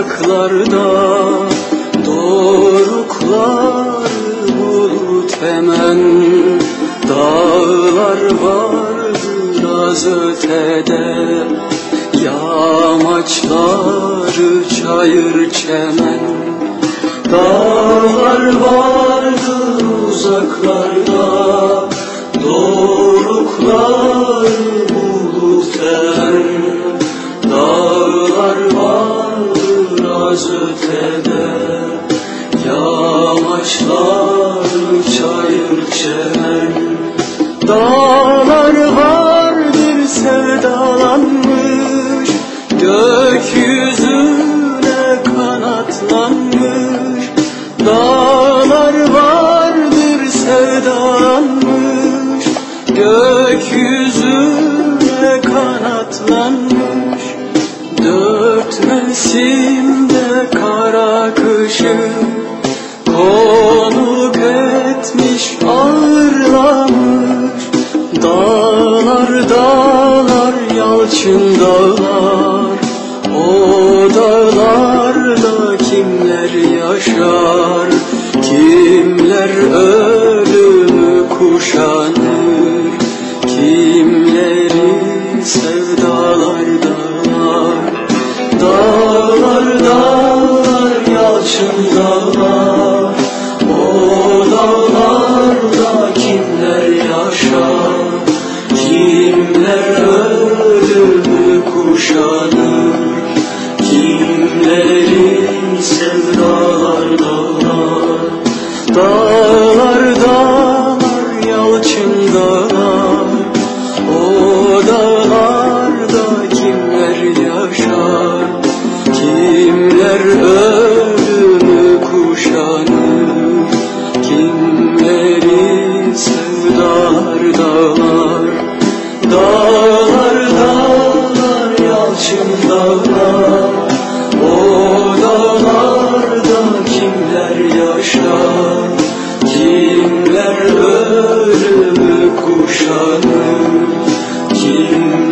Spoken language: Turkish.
uzaklarda Doruklar bulut hemen. Dağlar vardır az ötede Yamaçları çayır çemen. Dağlar vardır uzaklarda Doruklar vardır az ötede Yamaçlar çayır çemen Dağlar vardır sevdalanmış Gökyüzüne kanatlanmış. Dağlar vardır sevdalanmış Gökyüzüne kanatlanmış. Dört mevsimde kışı Konuk etmiş ağırlamış. Dağlar dağlar yalçın dağlar. O dağlarda kimler yaşar? Kimler dağlar O kimler yaşar? Kimler ölümü kuşanır? Kim